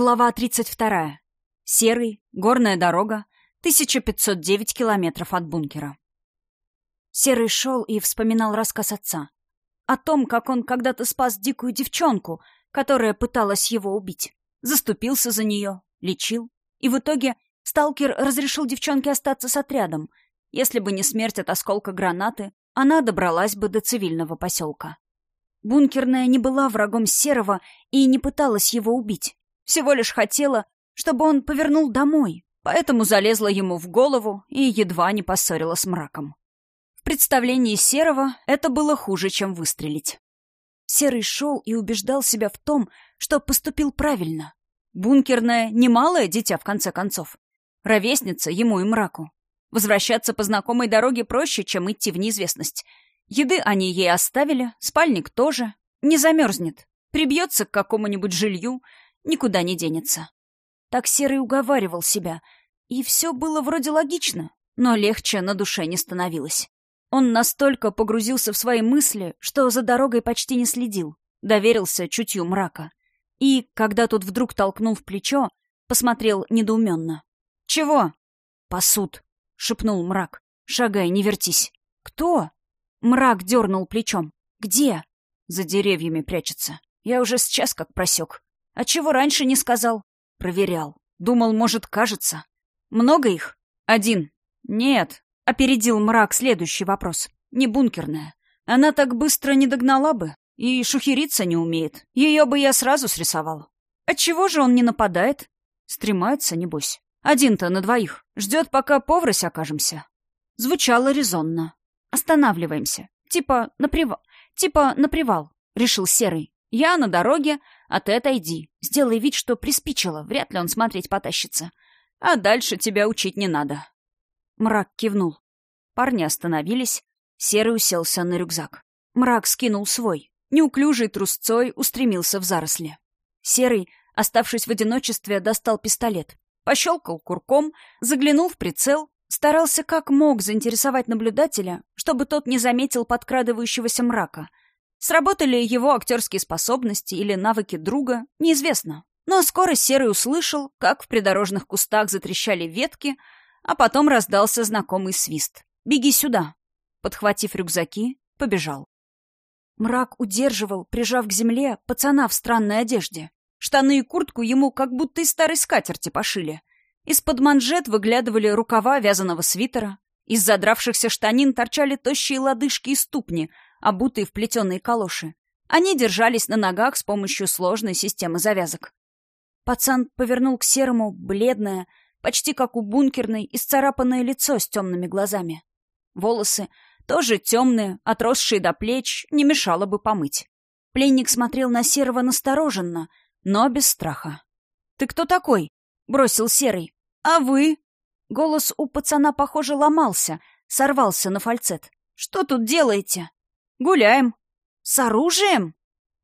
Глава 32. Серый, горная дорога, 1509 километров от бункера. Серый шел и вспоминал рассказ отца. О том, как он когда-то спас дикую девчонку, которая пыталась его убить. Заступился за нее, лечил. И в итоге сталкер разрешил девчонке остаться с отрядом. Если бы не смерть от осколка гранаты, она добралась бы до цивильного поселка. Бункерная не была врагом Серого и не пыталась его убить. Всего лишь хотела, чтобы он повернул домой, поэтому залезла ему в голову и едва не поссорила с мраком. В представлении Серого это было хуже, чем выстрелить. Серый шел и убеждал себя в том, что поступил правильно. Бункерная — немалое дитя, в конце концов. Ровесница ему и мраку. Возвращаться по знакомой дороге проще, чем идти в неизвестность. Еды они ей оставили, спальник тоже. Не замерзнет. Прибьется к какому-нибудь жилью — никуда не денется. Так Серый уговаривал себя, и все было вроде логично, но легче на душе не становилось. Он настолько погрузился в свои мысли, что за дорогой почти не следил, доверился чутью мрака. И, когда тот вдруг толкнул в плечо, посмотрел недоуменно. «Чего?» «Посуд», — шепнул мрак. «Шагай, не вертись». «Кто?» Мрак дернул плечом. «Где?» «За деревьями прячется. Я уже сейчас как просек. А чего раньше не сказал? Проверял. Думал, может, кажется. Много их? Один. Нет. Опередил мрак следующий вопрос. Не бункерная. Она так быстро не догнала бы. И шухериться не умеет. Ее бы я сразу срисовал. Отчего же он не нападает? Стремается, небось. Один-то на двоих. Ждет, пока поврось окажемся. Звучало резонно. Останавливаемся. Типа на привал. Типа на привал, решил Серый. Я на дороге, а ты отойди. Сделай вид, что приспичило. Вряд ли он смотреть потащится. А дальше тебя учить не надо. Мрак кивнул. Парни остановились. Серый уселся на рюкзак. Мрак скинул свой. Неуклюжий трусцой устремился в заросли. Серый, оставшись в одиночестве, достал пистолет. Пощелкал курком, заглянул в прицел, старался как мог заинтересовать наблюдателя, чтобы тот не заметил подкрадывающегося мрака — Сработали его актерские способности или навыки друга, неизвестно. Но скоро Серый услышал, как в придорожных кустах затрещали ветки, а потом раздался знакомый свист. «Беги сюда!» Подхватив рюкзаки, побежал. Мрак удерживал, прижав к земле, пацана в странной одежде. Штаны и куртку ему как будто из старой скатерти пошили. Из-под манжет выглядывали рукава вязаного свитера. Из задравшихся штанин торчали тощие лодыжки и ступни — обутые в плетеные калоши. Они держались на ногах с помощью сложной системы завязок. Пацан повернул к серому, бледное, почти как у бункерной, исцарапанное лицо с темными глазами. Волосы, тоже темные, отросшие до плеч, не мешало бы помыть. Пленник смотрел на Серого настороженно, но без страха. «Ты кто такой?» — бросил Серый. «А вы?» Голос у пацана, похоже, ломался, сорвался на фальцет. «Что тут делаете?» «Гуляем». «С оружием?»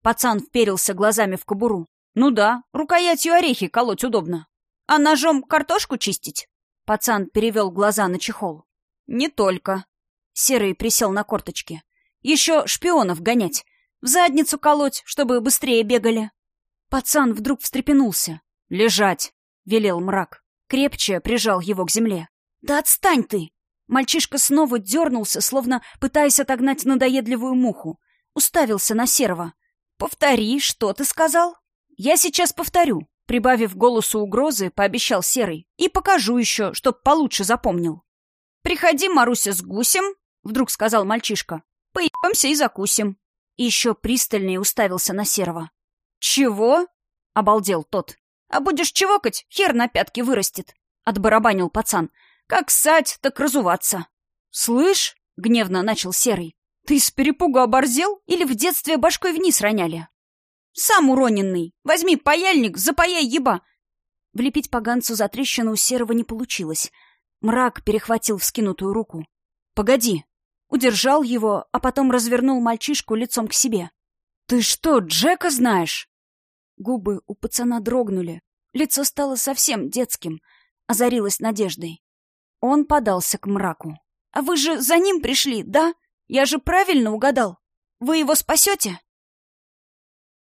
Пацан вперился глазами в кобуру. «Ну да, рукоятью орехи колоть удобно. А ножом картошку чистить?» Пацан перевел глаза на чехол. «Не только». Серый присел на корточки. «Еще шпионов гонять. В задницу колоть, чтобы быстрее бегали». Пацан вдруг встрепенулся. «Лежать!» — велел мрак. Крепче прижал его к земле. «Да отстань ты!» Мальчишка снова дернулся, словно пытаясь отогнать надоедливую муху. Уставился на Серого. «Повтори, что ты сказал?» «Я сейчас повторю», — прибавив голосу угрозы, пообещал Серый. «И покажу еще, чтоб получше запомнил». «Приходи, Маруся, с гусем», — вдруг сказал мальчишка. «Поебемся и закусим». И еще пристальнее уставился на Серого. «Чего?» — обалдел тот. «А будешь чевокать, хер на пятки вырастет», — отбарабанил пацан. Как ссать, так разуваться. «Слышь?» — гневно начал Серый. «Ты с перепугу оборзел или в детстве башкой вниз роняли?» «Сам уроненный. Возьми паяльник, запаяй еба!» Влепить поганцу за трещину у Серого не получилось. Мрак перехватил вскинутую руку. «Погоди!» Удержал его, а потом развернул мальчишку лицом к себе. «Ты что, Джека знаешь?» Губы у пацана дрогнули. Лицо стало совсем детским. Озарилось надеждой. Он подался к мраку. «А вы же за ним пришли, да? Я же правильно угадал. Вы его спасете?»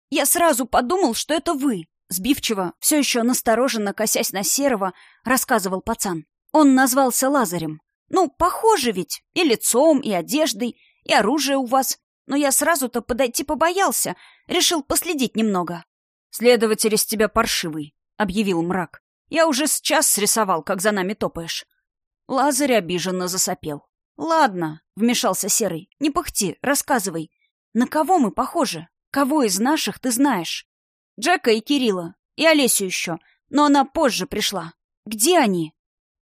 «Я сразу подумал, что это вы. сбивчиво, все еще настороженно косясь на Серого, рассказывал пацан. Он назвался Лазарем. Ну, похоже ведь. И лицом, и одеждой, и оружие у вас. Но я сразу-то подойти побоялся. Решил последить немного. «Следователь из тебя паршивый», — объявил мрак. «Я уже с час срисовал, как за нами топаешь». Лазарь обиженно засопел. «Ладно», — вмешался Серый, — «не пыхти, рассказывай. На кого мы похожи? Кого из наших ты знаешь?» «Джека и Кирилла, и Олесю еще, но она позже пришла. Где они?»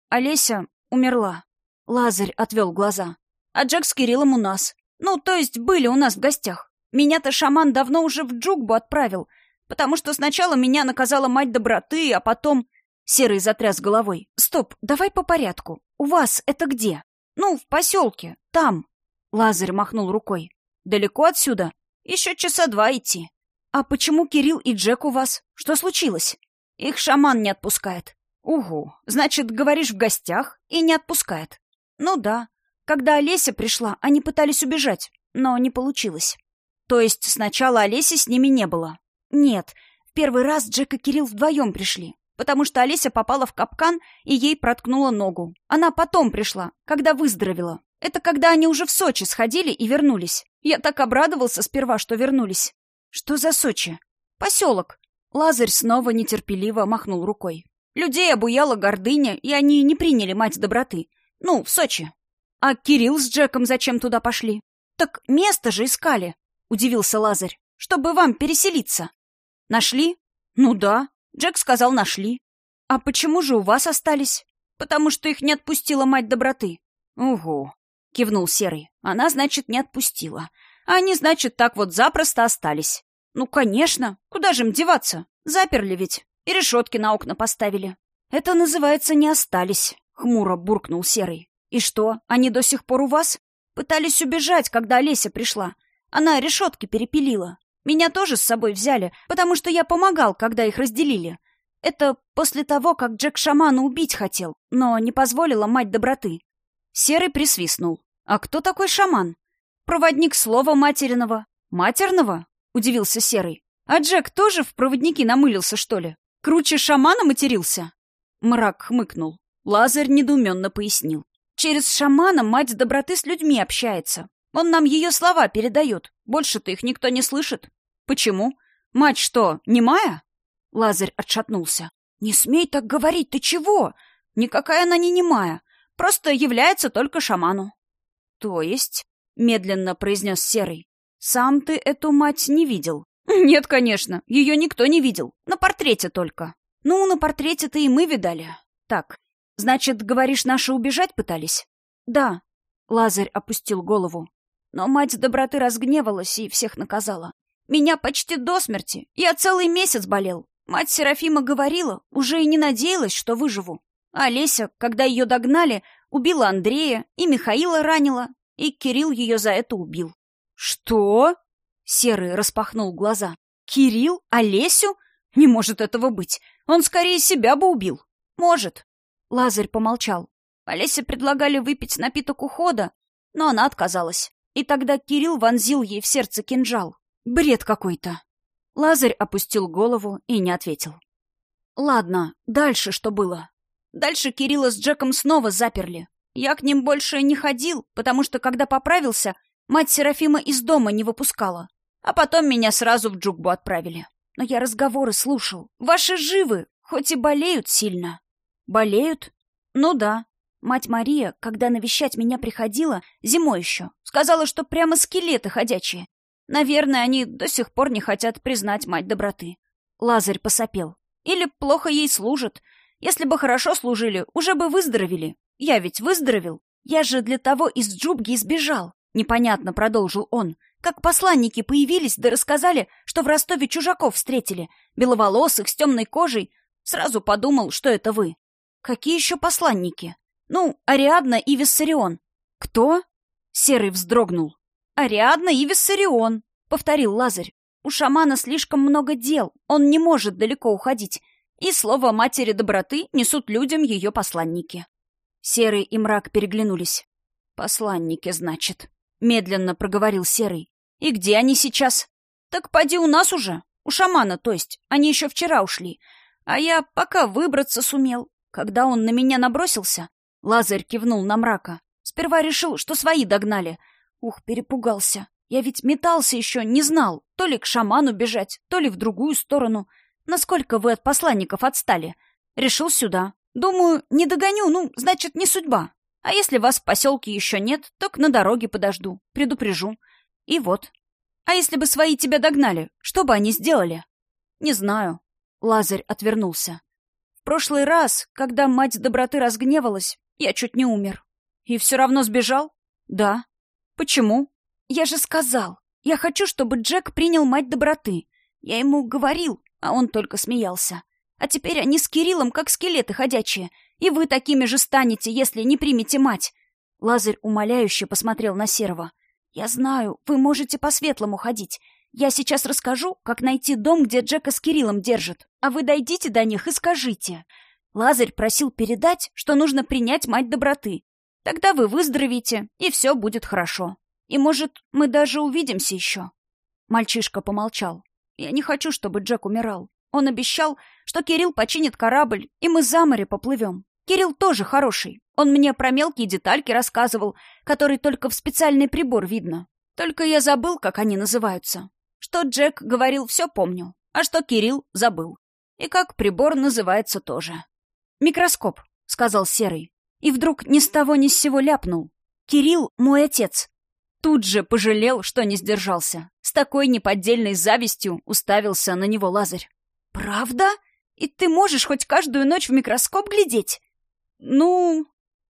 «Олеся умерла». Лазарь отвел глаза. «А Джек с Кириллом у нас. Ну, то есть были у нас в гостях. Меня-то шаман давно уже в Джугбу отправил, потому что сначала меня наказала мать доброты, а потом...» Серый затряс головой. «Стоп, давай по порядку. У вас это где?» «Ну, в поселке. Там». Лазарь махнул рукой. «Далеко отсюда? Еще часа два идти». «А почему Кирилл и Джек у вас? Что случилось?» «Их шаман не отпускает». «Угу. Значит, говоришь, в гостях и не отпускает». «Ну да. Когда Олеся пришла, они пытались убежать, но не получилось». «То есть сначала Олеси с ними не было?» «Нет. В первый раз Джек и Кирилл вдвоем пришли потому что Олеся попала в капкан и ей проткнула ногу. Она потом пришла, когда выздоровела. Это когда они уже в Сочи сходили и вернулись. Я так обрадовался сперва, что вернулись. Что за Сочи? Поселок. Лазарь снова нетерпеливо махнул рукой. Людей обуяла гордыня, и они не приняли мать доброты. Ну, в Сочи. А Кирилл с Джеком зачем туда пошли? Так место же искали, удивился Лазарь. Чтобы вам переселиться. Нашли? Ну да. Джек сказал, нашли. А почему же у вас остались? Потому что их не отпустила мать доброты. Угу, кивнул Серый. Она, значит, не отпустила. А они, значит, так вот запросто остались. Ну, конечно. Куда же им деваться? Заперли ведь. И решетки на окна поставили. Это называется «не остались», — хмуро буркнул Серый. И что, они до сих пор у вас? Пытались убежать, когда Олеся пришла. Она решетки перепилила. Меня тоже с собой взяли, потому что я помогал, когда их разделили. Это после того, как Джек шамана убить хотел, но не позволила мать доброты. Серый присвистнул. «А кто такой шаман?» «Проводник слова материного». «Матерного?» — удивился Серый. «А Джек тоже в проводники намылился, что ли? Круче шамана матерился?» Мрак хмыкнул. Лазарь недоуменно пояснил. «Через шамана мать доброты с людьми общается. Он нам ее слова передает. Больше-то их никто не слышит. Почему? Мать что, немая? Лазарь отшатнулся. Не смей так говорить, ты чего? Никакая она не немая. Просто является только шаману. То есть, медленно произнес Серый, сам ты эту мать не видел? Нет, конечно, ее никто не видел. На портрете только. Ну, на портрете-то и мы видали. Так, значит, говоришь, наши убежать пытались? Да. Лазарь опустил голову. Но мать доброты разгневалась и всех наказала. Меня почти до смерти. Я целый месяц болел. Мать Серафима говорила, уже и не надеялась, что выживу. А Леся, когда ее догнали, убила Андрея и Михаила ранила, и Кирилл ее за это убил. «Что?» — Серый распахнул глаза. «Кирилл? Олесю? Не может этого быть. Он скорее себя бы убил. Может». Лазарь помолчал. Олесе предлагали выпить напиток ухода, но она отказалась. И тогда Кирилл вонзил ей в сердце кинжал. Бред какой-то. Лазарь опустил голову и не ответил. Ладно, дальше что было? Дальше Кирилла с Джеком снова заперли. Я к ним больше не ходил, потому что, когда поправился, мать Серафима из дома не выпускала. А потом меня сразу в джукбу отправили. Но я разговоры слушал. Ваши живы, хоть и болеют сильно. Болеют? Ну да. Мать Мария, когда навещать меня приходила, зимой еще, сказала, что прямо скелеты ходячие. Наверное, они до сих пор не хотят признать мать доброты. Лазарь посопел. Или плохо ей служат. Если бы хорошо служили, уже бы выздоровели. Я ведь выздоровел. Я же для того из Джубги избежал. Непонятно, продолжил он. Как посланники появились, да рассказали, что в Ростове чужаков встретили. Беловолосых, с темной кожей. Сразу подумал, что это вы. Какие еще посланники? Ну, Ариадна и Виссарион. Кто? Серый вздрогнул. «Ариадна и Виссарион», — повторил Лазарь. «У шамана слишком много дел, он не может далеко уходить, и слово матери доброты несут людям ее посланники». Серый и мрак переглянулись. «Посланники, значит», — медленно проговорил Серый. «И где они сейчас?» «Так поди у нас уже. У шамана, то есть. Они еще вчера ушли. А я пока выбраться сумел. Когда он на меня набросился, Лазарь кивнул на мрака. Сперва решил, что свои догнали. Ух, перепугался. Я ведь метался еще, не знал, то ли к шаману бежать, то ли в другую сторону. Насколько вы от посланников отстали? Решил сюда. Думаю, не догоню, ну, значит, не судьба. А если вас в поселке еще нет, то к на дороге подожду, предупрежу. И вот. А если бы свои тебя догнали, что бы они сделали? Не знаю. Лазарь отвернулся. В прошлый раз, когда мать доброты разгневалась, я чуть не умер. И все равно сбежал? Да. Почему? Я же сказал. Я хочу, чтобы Джек принял мать доброты. Я ему говорил, а он только смеялся. А теперь они с Кириллом как скелеты ходячие. И вы такими же станете, если не примете мать. Лазарь умоляюще посмотрел на Серого. «Я знаю, вы можете по-светлому ходить. Я сейчас расскажу, как найти дом, где Джека с Кириллом держат. А вы дойдите до них и скажите. Лазарь просил передать, что нужно принять мать доброты. Тогда вы выздоровеете, и все будет хорошо. И, может, мы даже увидимся еще». Мальчишка помолчал. «Я не хочу, чтобы Джек умирал. Он обещал, что Кирилл починит корабль, и мы за море поплывем. Кирилл тоже хороший. Он мне про мелкие детальки рассказывал, которые только в специальный прибор видно. Только я забыл, как они называются. Что Джек говорил, все помню. А что Кирилл, забыл. И как прибор называется тоже. «Микроскоп», — сказал Серый. И вдруг ни с того ни с сего ляпнул. «Кирилл — мой отец». Тут же пожалел, что не сдержался. С такой неподдельной завистью уставился на него Лазарь. «Правда? И ты можешь хоть каждую ночь в микроскоп глядеть?» «Ну...»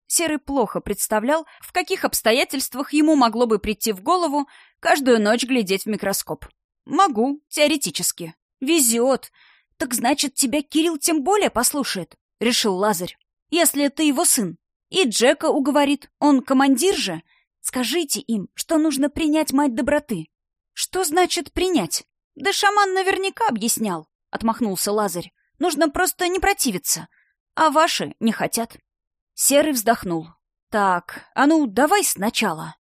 Серый плохо представлял, в каких обстоятельствах ему могло бы прийти в голову каждую ночь глядеть в микроскоп. «Могу, теоретически. Везет. Так значит, тебя Кирилл тем более послушает», — решил Лазарь. «Если ты его сын. И Джека уговорит. Он командир же. Скажите им, что нужно принять мать доброты». «Что значит принять?» «Да шаман наверняка объяснял», — отмахнулся Лазарь. «Нужно просто не противиться а ваши не хотят. Серый вздохнул. Так, а ну, давай сначала.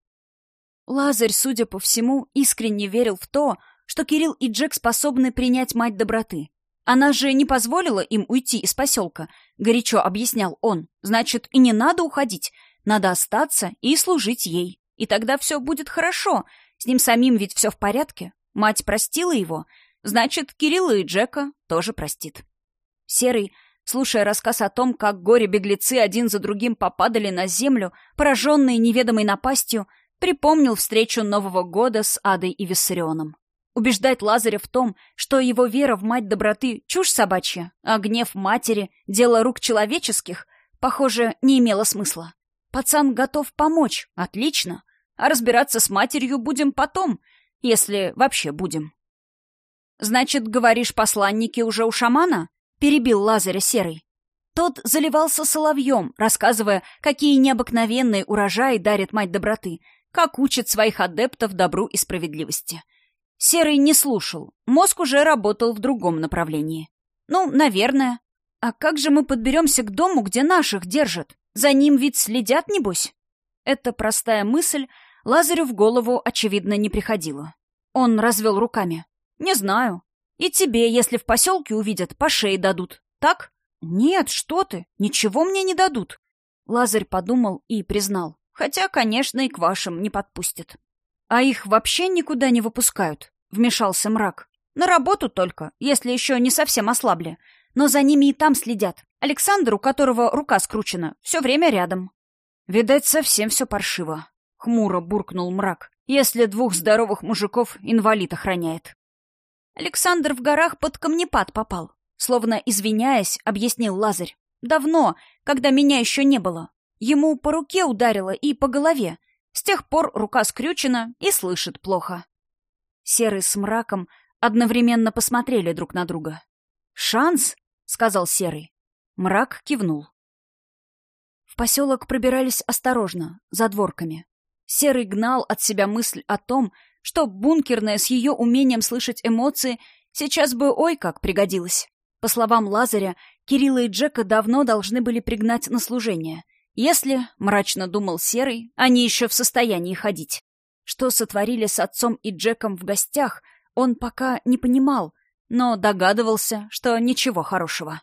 Лазарь, судя по всему, искренне верил в то, что Кирилл и Джек способны принять мать доброты. Она же не позволила им уйти из поселка, горячо объяснял он. Значит, и не надо уходить, надо остаться и служить ей. И тогда все будет хорошо. С ним самим ведь все в порядке. Мать простила его, значит, Кирилла и Джека тоже простит. Серый слушая рассказ о том, как горе-беглецы один за другим попадали на землю, пораженные неведомой напастью, припомнил встречу Нового года с Адой и Виссарионом. Убеждать Лазаря в том, что его вера в мать доброты — чушь собачья, а гнев матери — дело рук человеческих, похоже, не имело смысла. Пацан готов помочь, отлично, а разбираться с матерью будем потом, если вообще будем. «Значит, говоришь, посланники уже у шамана?» — перебил Лазаря Серый. Тот заливался соловьем, рассказывая, какие необыкновенные урожаи дарит мать доброты, как учит своих адептов добру и справедливости. Серый не слушал, мозг уже работал в другом направлении. Ну, наверное. А как же мы подберемся к дому, где наших держат? За ним ведь следят, небось? Эта простая мысль Лазарю в голову, очевидно, не приходила. Он развел руками. «Не знаю. И тебе, если в поселке увидят, по шее дадут. Так? Нет, что ты, ничего мне не дадут. Лазарь подумал и признал. Хотя, конечно, и к вашим не подпустят. А их вообще никуда не выпускают, вмешался мрак. На работу только, если еще не совсем ослабли. Но за ними и там следят. Александр, у которого рука скручена, все время рядом. Видать, совсем все паршиво. Хмуро буркнул мрак, если двух здоровых мужиков инвалид охраняет. Александр в горах под камнепад попал. Словно извиняясь, объяснил Лазарь. Давно, когда меня еще не было. Ему по руке ударило и по голове. С тех пор рука скрючена и слышит плохо. Серый с мраком одновременно посмотрели друг на друга. «Шанс?» — сказал Серый. Мрак кивнул. В поселок пробирались осторожно, за дворками. Серый гнал от себя мысль о том, что бункерная с ее умением слышать эмоции сейчас бы ой как пригодилась. По словам Лазаря, Кирилла и Джека давно должны были пригнать на служение. Если, мрачно думал Серый, они еще в состоянии ходить. Что сотворили с отцом и Джеком в гостях, он пока не понимал, но догадывался, что ничего хорошего.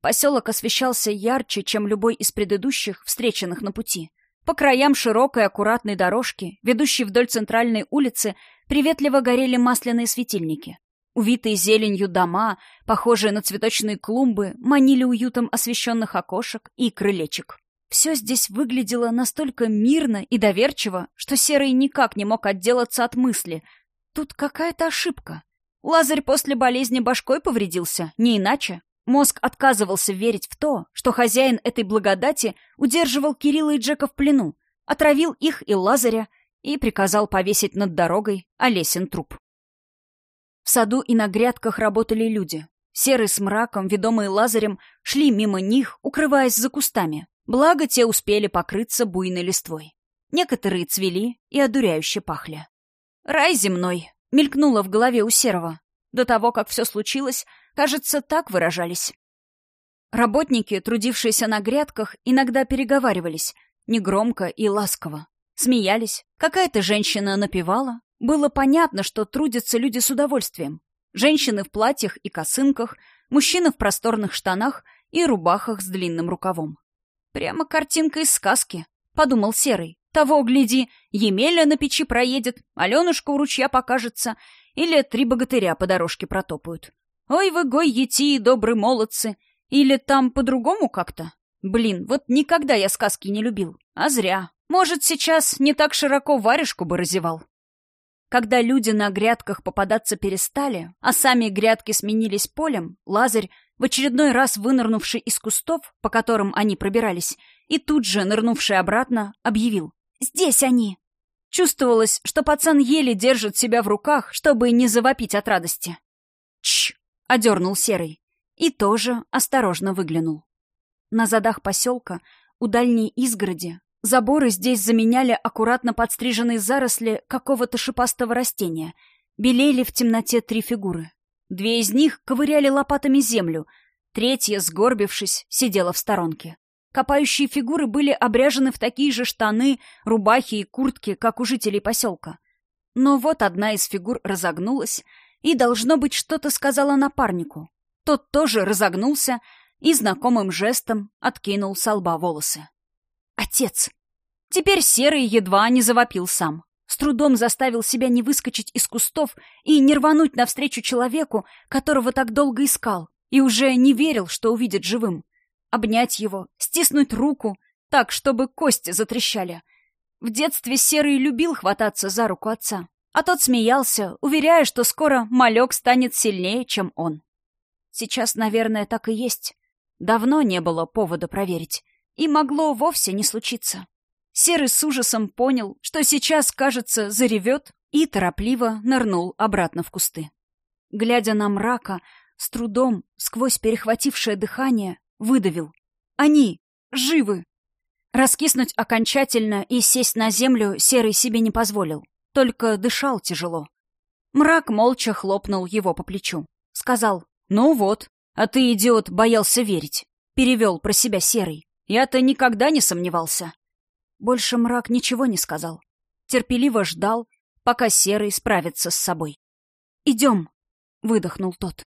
Поселок освещался ярче, чем любой из предыдущих, встреченных на пути. По краям широкой аккуратной дорожки, ведущей вдоль центральной улицы, приветливо горели масляные светильники. Увитые зеленью дома, похожие на цветочные клумбы, манили уютом освещенных окошек и крылечек. Все здесь выглядело настолько мирно и доверчиво, что Серый никак не мог отделаться от мысли. Тут какая-то ошибка. Лазарь после болезни башкой повредился, не иначе. Мозг отказывался верить в то, что хозяин этой благодати удерживал Кирилла и Джека в плену, отравил их и Лазаря и приказал повесить над дорогой Олесин труп. В саду и на грядках работали люди. Серый с мраком, ведомые Лазарем, шли мимо них, укрываясь за кустами. Благо, те успели покрыться буйной листвой. Некоторые цвели и одуряюще пахли. «Рай земной!» — мелькнуло в голове у Серого. До того, как все случилось, кажется, так выражались. Работники, трудившиеся на грядках, иногда переговаривались, негромко и ласково. Смеялись. Какая-то женщина напевала, было понятно, что трудятся люди с удовольствием. Женщины в платьях и косынках, мужчины в просторных штанах и рубахах с длинным рукавом. «Прямо картинка из сказки», — подумал Серый. «Того, гляди, Емеля на печи проедет, Аленушка у ручья покажется, или три богатыря по дорожке протопают. Ой вы, гой, ети, добрые молодцы! Или там по-другому как-то? Блин, вот никогда я сказки не любил. А зря. Может, сейчас не так широко варежку бы разевал. Когда люди на грядках попадаться перестали, а сами грядки сменились полем, Лазарь, в очередной раз вынырнувший из кустов, по которым они пробирались, и тут же нырнувший обратно, объявил «Здесь они!». Чувствовалось, что пацан еле держит себя в руках, чтобы не завопить от радости. «Чш!» — одернул Серый. И тоже осторожно выглянул. На задах поселка, у дальней изгороди, Заборы здесь заменяли аккуратно подстриженные заросли какого-то шипастого растения. Белели в темноте три фигуры. Две из них ковыряли лопатами землю, третья, сгорбившись, сидела в сторонке. Копающие фигуры были обряжены в такие же штаны, рубахи и куртки, как у жителей поселка. Но вот одна из фигур разогнулась и, должно быть, что-то сказала напарнику. Тот тоже разогнулся и знакомым жестом откинул со лба волосы. Отец! Теперь Серый едва не завопил сам. С трудом заставил себя не выскочить из кустов и не рвануть навстречу человеку, которого так долго искал, и уже не верил, что увидит живым. Обнять его, стиснуть руку, так, чтобы кости затрещали. В детстве Серый любил хвататься за руку отца, а тот смеялся, уверяя, что скоро малек станет сильнее, чем он. Сейчас, наверное, так и есть. Давно не было повода проверить. И могло вовсе не случиться. Серый с ужасом понял, что сейчас, кажется, заревет, и торопливо нырнул обратно в кусты. Глядя на мрака, с трудом, сквозь перехватившее дыхание, выдавил. «Они! Живы!» Раскиснуть окончательно и сесть на землю Серый себе не позволил, только дышал тяжело. Мрак молча хлопнул его по плечу. Сказал, «Ну вот, а ты, идиот, боялся верить», — перевел про себя Серый. Я-то никогда не сомневался. Больше мрак ничего не сказал. Терпеливо ждал, пока Серый справится с собой. «Идем», — выдохнул тот.